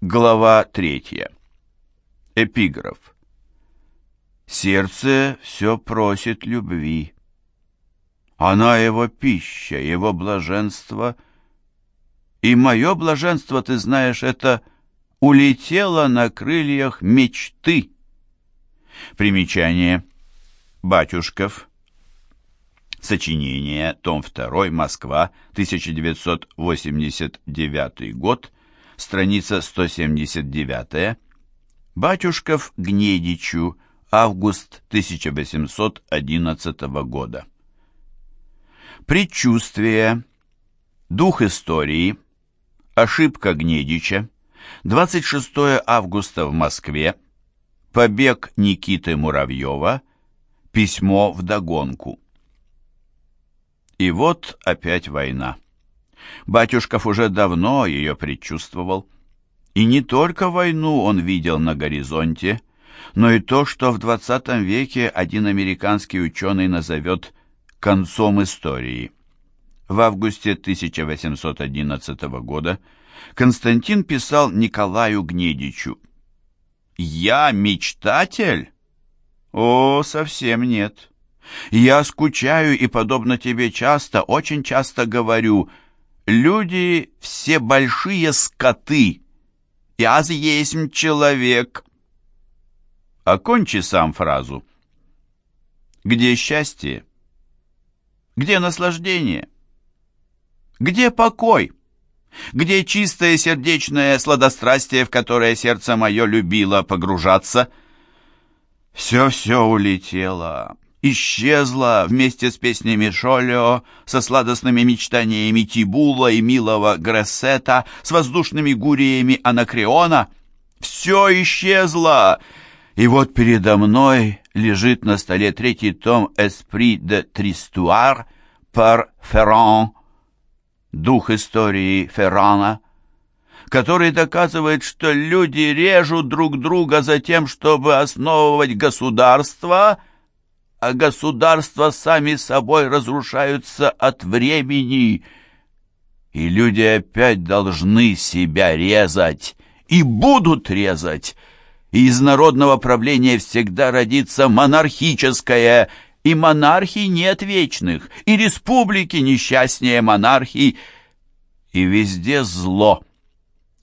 Глава третья. Эпиграф. Сердце все просит любви. Она его пища, его блаженство. И мое блаженство, ты знаешь, это улетело на крыльях мечты. Примечание. Батюшков. Сочинение. Том 2. Москва. 1989 год страница 179, Батюшков Гнедичу, август 1811 года. Предчувствие, дух истории, ошибка Гнедича, 26 августа в Москве, побег Никиты Муравьева, письмо в догонку. И вот опять война. Батюшков уже давно ее предчувствовал. И не только войну он видел на горизонте, но и то, что в 20 веке один американский ученый назовет «концом истории». В августе 1811 года Константин писал Николаю Гнедичу «Я мечтатель?» «О, совсем нет. Я скучаю и, подобно тебе, часто, очень часто говорю – Люди все большие скоты. Я есть человек. Окончи сам фразу. Где счастье? Где наслаждение? Где покой? Где чистое сердечное сладострастие, в которое сердце мое любило погружаться? Все-все улетело исчезла вместе с песнями Шолио, со сладостными мечтаниями Тибула и милого Грессета, с воздушными гуриями Анакреона. Все исчезло! И вот передо мной лежит на столе третий том «Esprit de Tristoire» par Ferrand, дух истории Феррана, который доказывает, что люди режут друг друга за тем, чтобы основывать государство – а государства сами собой разрушаются от времени, и люди опять должны себя резать, и будут резать, и из народного правления всегда родится монархическое, и монархий нет вечных, и республики несчастнее монархий, и везде зло.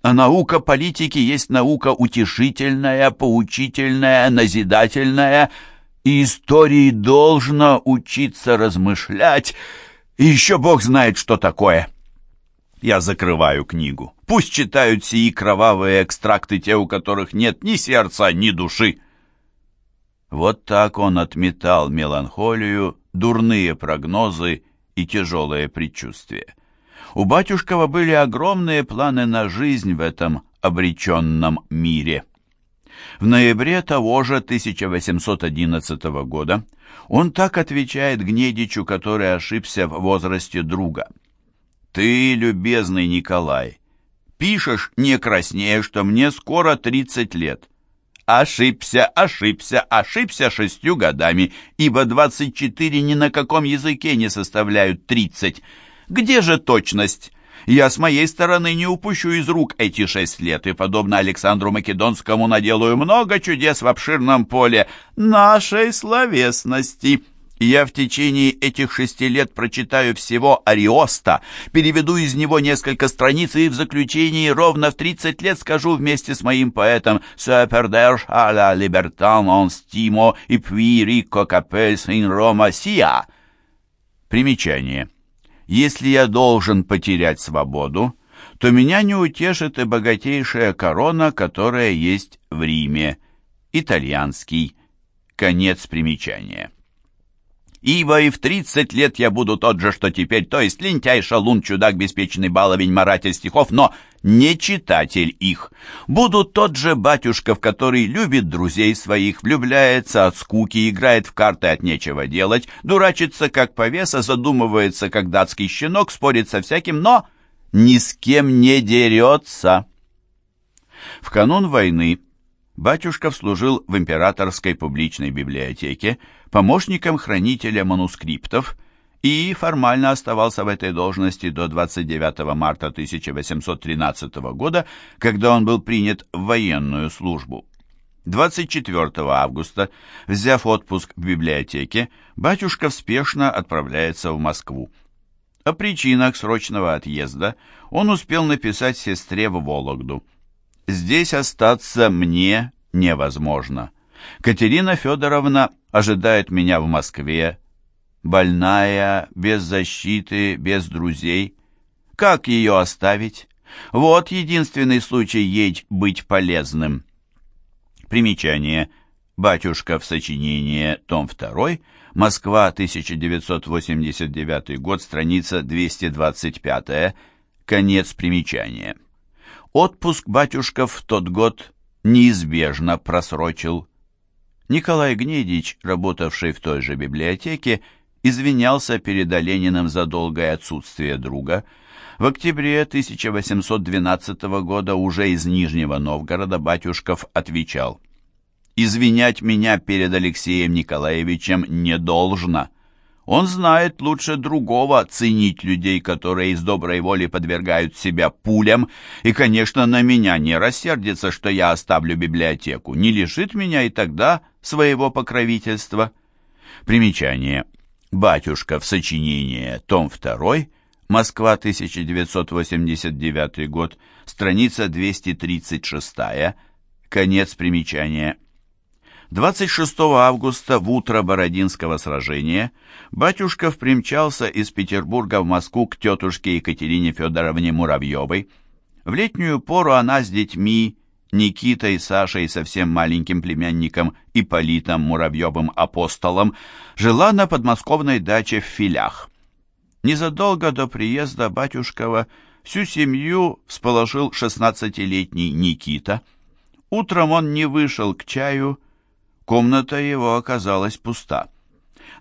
А наука политики есть наука утешительная, поучительная, назидательная — и истории должно учиться размышлять, и еще Бог знает, что такое. Я закрываю книгу. Пусть читают сии кровавые экстракты те, у которых нет ни сердца, ни души. Вот так он отметал меланхолию, дурные прогнозы и тяжелые предчувствия. У батюшкова были огромные планы на жизнь в этом обреченном мире. В ноябре того же 1811 года он так отвечает Гнедичу, который ошибся в возрасте друга. «Ты, любезный Николай, пишешь не краснее, что мне скоро 30 лет». Ошибся, ошибся, ошибся шестью годами, ибо 24 ни на каком языке не составляют 30. Где же точность? Я с моей стороны не упущу из рук эти шесть лет и, подобно Александру Македонскому, наделаю много чудес в обширном поле нашей словесности». Я в течение этих шести лет прочитаю всего Ариоста, переведу из него несколько страниц и в заключении ровно в 30 лет скажу вместе с моим поэтом «Se perder à la stimo и puis rico capes in Roma sia». Примечание. Если я должен потерять свободу, то меня не утешит и богатейшая корона, которая есть в Риме. Итальянский. Конец примечания. Ибо и в тридцать лет я буду тот же, что теперь, то есть лентяй, шалун, чудак, беспечный баловень, маратель стихов, но не читатель их. Буду тот же батюшка, в который любит друзей своих, влюбляется от скуки, играет в карты от нечего делать, дурачится, как повеса, задумывается, как датский щенок, спорит со всяким, но ни с кем не дерется. В канун войны Батюшков служил в императорской публичной библиотеке помощником хранителя манускриптов и формально оставался в этой должности до 29 марта 1813 года, когда он был принят в военную службу. 24 августа, взяв отпуск в библиотеке, батюшка спешно отправляется в Москву. О причинах срочного отъезда он успел написать сестре в Вологду. «Здесь остаться мне невозможно. Катерина Федоровна ожидает меня в Москве, больная, без защиты, без друзей. Как ее оставить? Вот единственный случай ей быть полезным». Примечание. Батюшка в сочинении, том 2, Москва, 1989 год, страница 225, конец примечания. Отпуск батюшка в тот год неизбежно просрочил. Николай Гнедич, работавший в той же библиотеке, извинялся перед Олениным за долгое отсутствие друга. В октябре 1812 года уже из Нижнего Новгорода Батюшков отвечал извинять меня перед Алексеем Николаевичем не должно. Он знает лучше другого ценить людей, которые из доброй воли подвергают себя пулям, и, конечно, на меня не рассердится, что я оставлю библиотеку, не лишит меня и тогда своего покровительства. Примечание. Батюшка в сочинении, том 2, Москва, 1989 год, страница 236, конец примечания. 26 августа в утро Бородинского сражения Батюшков примчался из Петербурга в Москву к тетушке Екатерине Федоровне Муравьевой. В летнюю пору она с детьми, Никитой, Сашей, совсем маленьким племянником Ипполитом Муравьевым апостолом, жила на подмосковной даче в Филях. Незадолго до приезда Батюшкова всю семью всполошил шестнадцатилетний Никита. Утром он не вышел к чаю, Комната его оказалась пуста.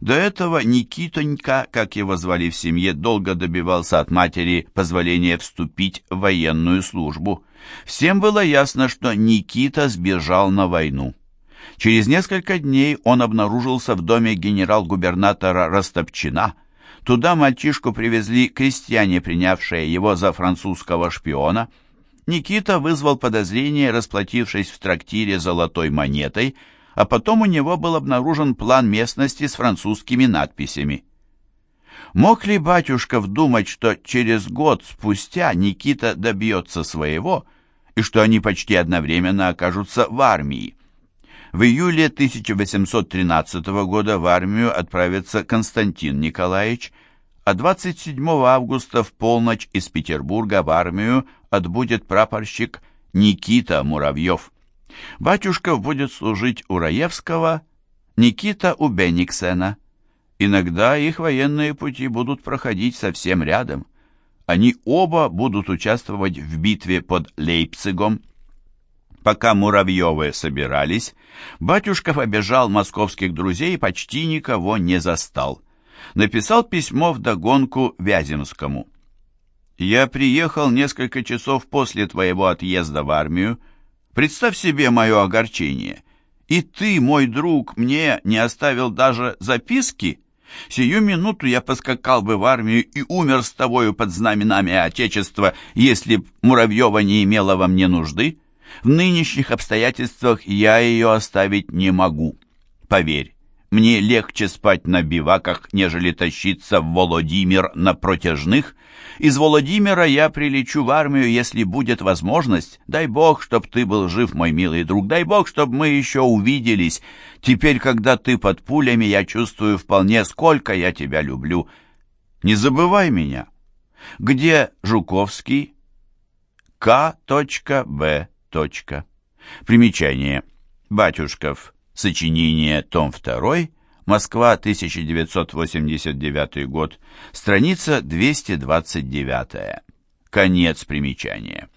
До этого Никитонька, как его звали в семье, долго добивался от матери позволения вступить в военную службу. Всем было ясно, что Никита сбежал на войну. Через несколько дней он обнаружился в доме генерал-губернатора Растопчина. Туда мальчишку привезли крестьяне, принявшие его за французского шпиона. Никита вызвал подозрение, расплатившись в трактире золотой монетой – а потом у него был обнаружен план местности с французскими надписями. Мог ли батюшка вдумать, что через год спустя Никита добьется своего, и что они почти одновременно окажутся в армии? В июле 1813 года в армию отправится Константин Николаевич, а 27 августа в полночь из Петербурга в армию отбудет прапорщик Никита Муравьев. Батюшка будет служить у Раевского, Никита у Бенниксена. Иногда их военные пути будут проходить совсем рядом. Они оба будут участвовать в битве под Лейпцигом. Пока Муравьевы собирались, Батюшков обежал московских друзей и почти никого не застал. Написал письмо вдогонку Вяземскому. «Я приехал несколько часов после твоего отъезда в армию, Представь себе мое огорчение. И ты, мой друг, мне не оставил даже записки? Сию минуту я поскакал бы в армию и умер с тобою под знаменами Отечества, если б Муравьева не имела во мне нужды. В нынешних обстоятельствах я ее оставить не могу. Поверь, мне легче спать на биваках, нежели тащиться в Володимир на протяжных, из Владимира я прилечу в армию, если будет возможность. Дай Бог, чтоб ты был жив, мой милый друг. Дай Бог, чтоб мы еще увиделись. Теперь, когда ты под пулями, я чувствую вполне, сколько я тебя люблю. Не забывай меня. Где Жуковский? К.Б. Примечание. Батюшков. Сочинение. Том 2. Москва, 1989 год, страница 229. Конец примечания.